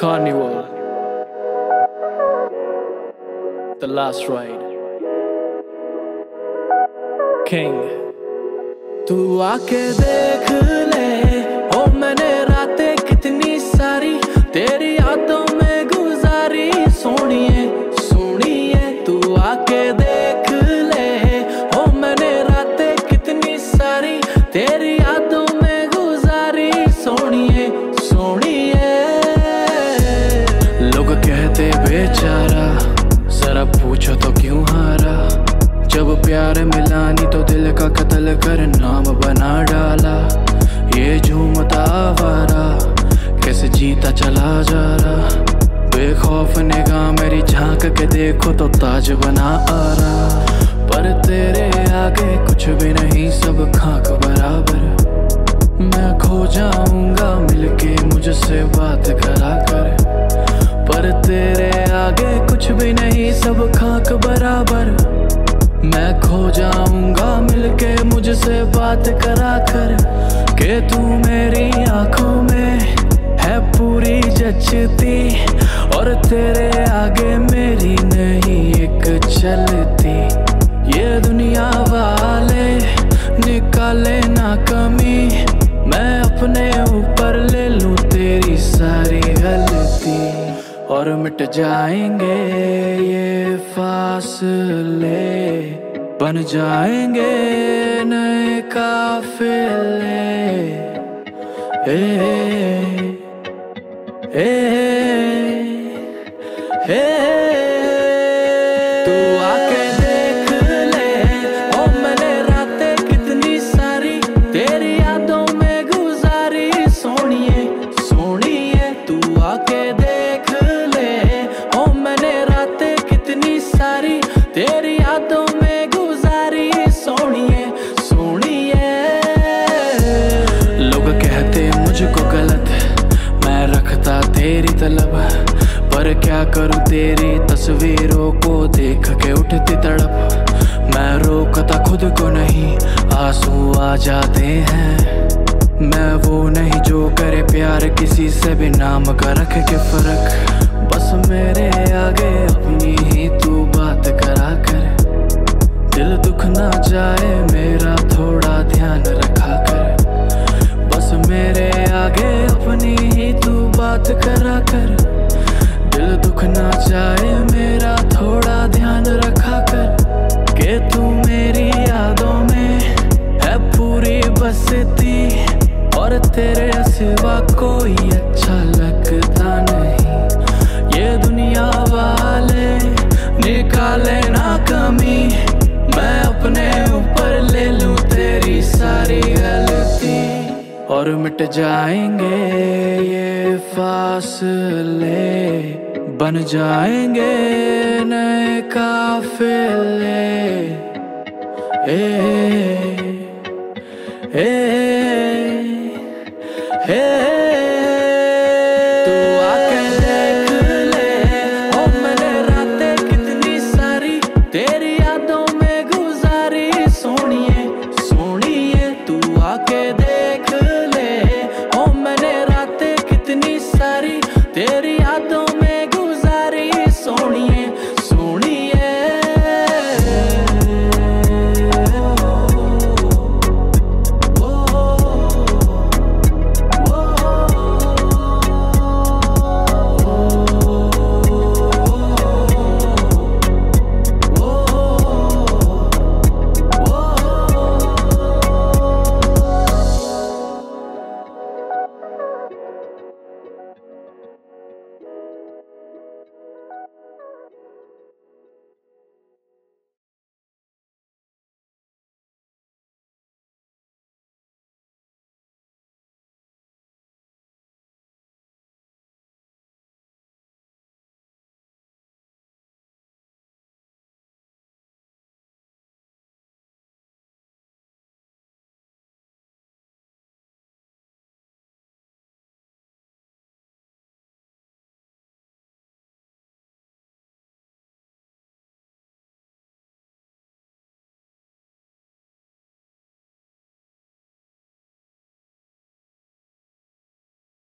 Carnival. The last ride. King. तू आके देख ले ओ मैंने रातें कितनी सारी तेरी प्यार मिलानी तो दिल का कत्ल कर नाम बना डाला। ये झूमता आवारा कैसे जीता चला जा रहा। बेखौफ निगाह मेरी झाँक के देखो तो ताज बना आ रहा। पर तेरे आगे कुछ भी नहीं, सब खाक बराबर। मैं खो जाऊँगा, मिलके मुझसे बात करा कर। पर तेरे आगे कुछ भी नहीं, सब और तेरे आगे मेरी नहीं एक चलती। ये दुनिया वाले निकाले ना कमी। मैं अपने ऊपर ले लूँ तेरी सारी गलती। और मिट जाएँगे ये फासले। बन जाएँगे नए काफिले। ए, ए, ए, तू क्या करूँ तेरी तस्वीरों को देख के उठती तड़प। मैं रोकता खुद को नहीं, आँसू आ जाते हैं। मैं वो नहीं जो करे प्यार किसी से भी नाम का रख के फ़र्क। बस मेरे आगे अपनी ही तू बात करा कर। दिल दुख ना जाए तेरे सिवा कोई अच्छा लगता नहीं। ये दुनिया वाले निकाले ना कमी। मैं अपने ऊपर ले लूँ तेरी सारी गलती। और मिट जाएँगे ये फासले। बन जाएँगे नए काफिले। ए, ए, Hey.